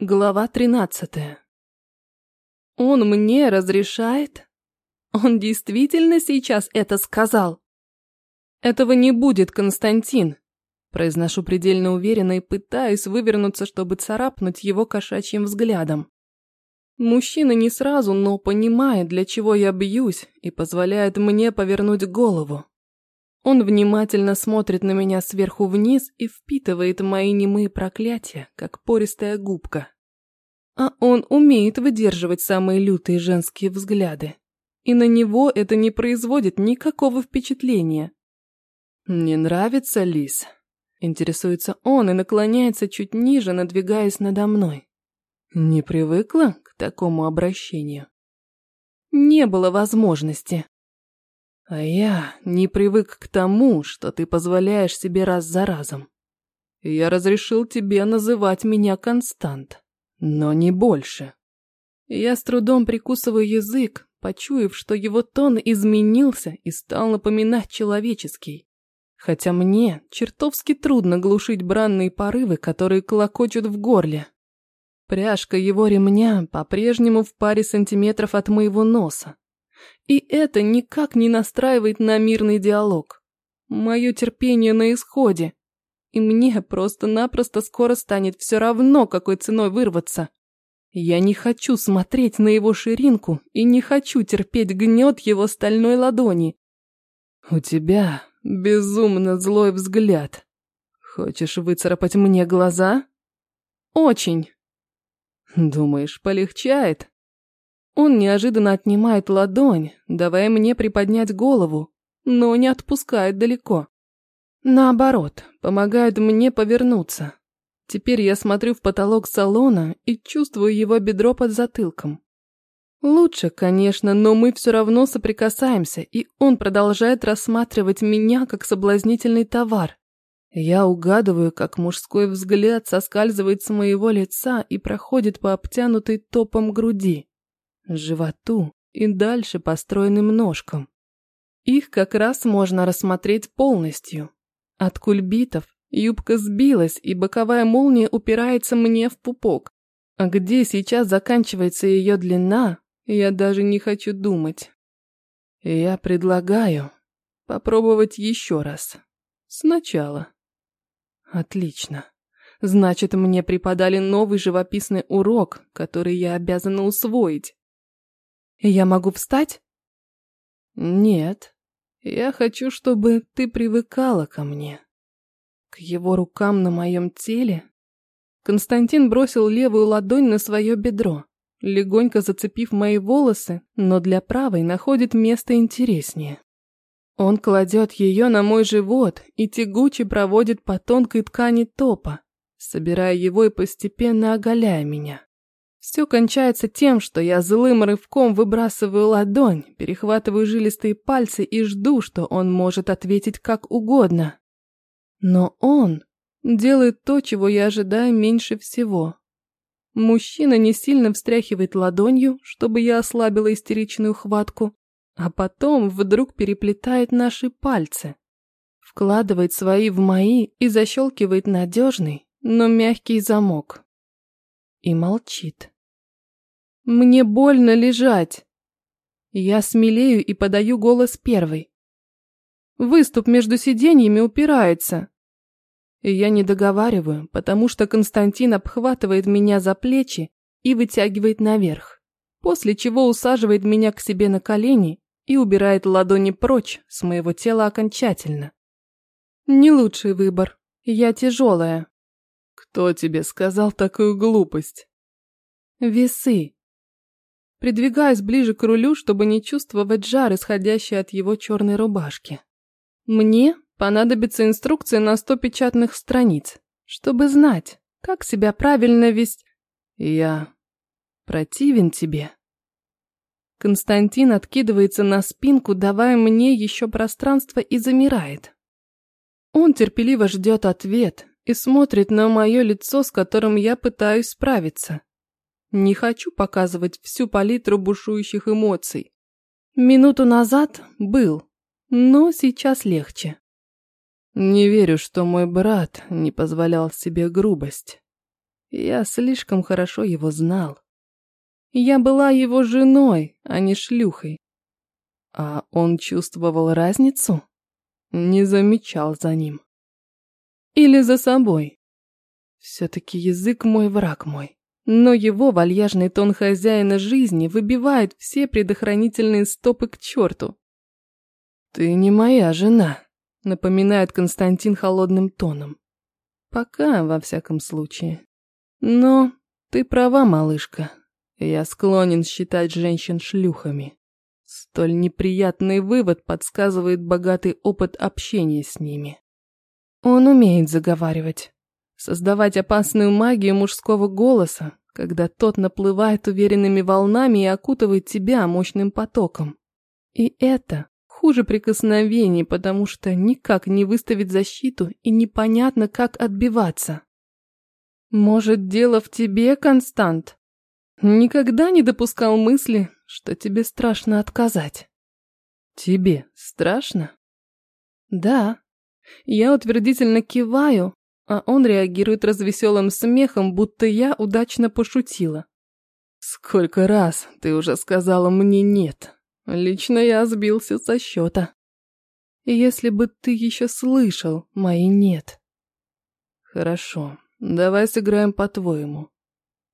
Глава тринадцатая. Он мне разрешает? Он действительно сейчас это сказал? Этого не будет, Константин. Произношу предельно уверенно и пытаюсь вывернуться, чтобы царапнуть его кошачьим взглядом. Мужчина не сразу, но понимает, для чего я бьюсь, и позволяет мне повернуть голову. Он внимательно смотрит на меня сверху вниз и впитывает мои немые проклятия, как пористая губка. А он умеет выдерживать самые лютые женские взгляды. И на него это не производит никакого впечатления. «Не нравится, Лис?» Интересуется он и наклоняется чуть ниже, надвигаясь надо мной. «Не привыкла к такому обращению?» «Не было возможности», а я не привык к тому, что ты позволяешь себе раз за разом. Я разрешил тебе называть меня Констант, но не больше. Я с трудом прикусываю язык, почуяв, что его тон изменился и стал напоминать человеческий. Хотя мне чертовски трудно глушить бранные порывы, которые клокочут в горле. Пряжка его ремня по-прежнему в паре сантиметров от моего носа, и это никак не настраивает на мирный диалог. Мое терпение на исходе. И мне просто-напросто скоро станет все равно, какой ценой вырваться. Я не хочу смотреть на его ширинку и не хочу терпеть гнет его стальной ладони. У тебя безумно злой взгляд. Хочешь выцарапать мне глаза? Очень. Думаешь, полегчает? Он неожиданно отнимает ладонь, давая мне приподнять голову, но не отпускает далеко. Наоборот, помогает мне повернуться. Теперь я смотрю в потолок салона и чувствую его бедро под затылком. Лучше, конечно, но мы все равно соприкасаемся, и он продолжает рассматривать меня как соблазнительный товар. Я угадываю, как мужской взгляд соскальзывает с моего лица и проходит по обтянутой топом груди животу и дальше по стройным ножкам. Их как раз можно рассмотреть полностью. От кульбитов юбка сбилась, и боковая молния упирается мне в пупок. А где сейчас заканчивается ее длина, я даже не хочу думать. Я предлагаю попробовать еще раз. Сначала. Отлично. Значит, мне преподали новый живописный урок, который я обязана усвоить. Я могу встать? Нет. Я хочу, чтобы ты привыкала ко мне. К его рукам на моем теле. Константин бросил левую ладонь на свое бедро, легонько зацепив мои волосы, но для правой находит место интереснее. Он кладет ее на мой живот и тягуче проводит по тонкой ткани топа, собирая его и постепенно оголяя меня. Все кончается тем, что я злым рывком выбрасываю ладонь, перехватываю жилистые пальцы и жду, что он может ответить как угодно. Но он делает то, чего я ожидаю меньше всего. Мужчина не сильно встряхивает ладонью, чтобы я ослабила истеричную хватку, а потом вдруг переплетает наши пальцы, вкладывает свои в мои и защелкивает надежный, но мягкий замок. И молчит. Мне больно лежать. Я смелею и подаю голос первой. Выступ между сиденьями упирается. Я не договариваю, потому что Константин обхватывает меня за плечи и вытягивает наверх, после чего усаживает меня к себе на колени и убирает ладони прочь с моего тела окончательно. Не лучший выбор. Я тяжелая. Кто тебе сказал такую глупость? Весы. Придвигаюсь ближе к рулю, чтобы не чувствовать жар, исходящий от его черной рубашки. Мне понадобится инструкция на сто печатных страниц, чтобы знать, как себя правильно вести. Я противен тебе. Константин откидывается на спинку, давая мне еще пространство и замирает. Он терпеливо ждет ответ и смотрит на мое лицо, с которым я пытаюсь справиться. Не хочу показывать всю палитру бушующих эмоций. Минуту назад был, но сейчас легче. Не верю, что мой брат не позволял себе грубость. Я слишком хорошо его знал. Я была его женой, а не шлюхой. А он чувствовал разницу? Не замечал за ним. Или за собой. Все-таки язык мой враг мой. Но его вальяжный тон хозяина жизни выбивает все предохранительные стопы к черту. «Ты не моя жена», — напоминает Константин холодным тоном. «Пока, во всяком случае. Но ты права, малышка. Я склонен считать женщин шлюхами. Столь неприятный вывод подсказывает богатый опыт общения с ними. Он умеет заговаривать, создавать опасную магию мужского голоса, когда тот наплывает уверенными волнами и окутывает тебя мощным потоком. И это хуже прикосновений, потому что никак не выставить защиту и непонятно, как отбиваться. Может, дело в тебе, Констант? Никогда не допускал мысли, что тебе страшно отказать. Тебе страшно? Да. Я утвердительно киваю, а он реагирует развеселым смехом, будто я удачно пошутила. Сколько раз ты уже сказала мне «нет». Лично я сбился со счета. Если бы ты еще слышал мои «нет». Хорошо, давай сыграем по-твоему.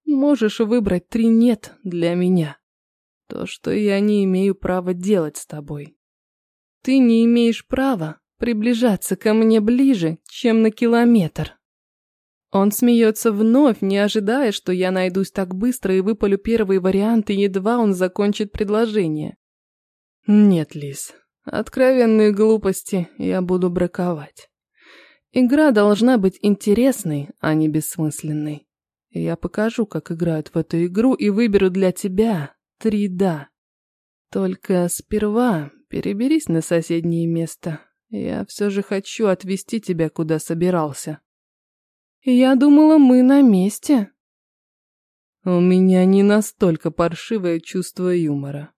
Можешь выбрать три «нет» для меня. То, что я не имею права делать с тобой. Ты не имеешь права приближаться ко мне ближе, чем на километр. Он смеется вновь, не ожидая, что я найдусь так быстро и выпалю первые варианты, едва он закончит предложение. Нет, Лис, откровенные глупости я буду браковать. Игра должна быть интересной, а не бессмысленной. Я покажу, как играют в эту игру, и выберу для тебя три «да». Только сперва переберись на соседнее место. Я все же хочу отвезти тебя, куда собирался. Я думала, мы на месте. У меня не настолько паршивое чувство юмора.